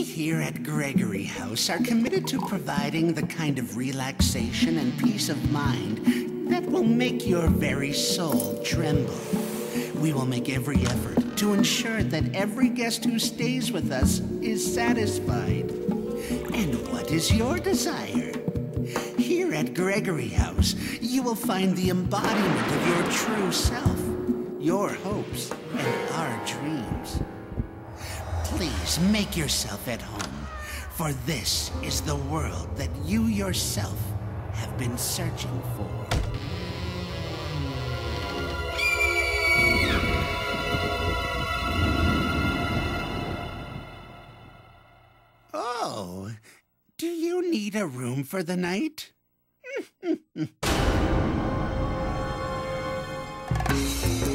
We here at Gregory House are committed to providing the kind of relaxation and peace of mind that will make your very soul tremble. We will make every effort to ensure that every guest who stays with us is satisfied. And what is your desire? Here at Gregory House, you will find the embodiment of your true self, your hopes, and our dreams. Please make yourself at home, for this is the world that you yourself have been searching for. Oh, do you need a room for the night?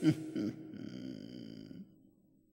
Mm-hmm.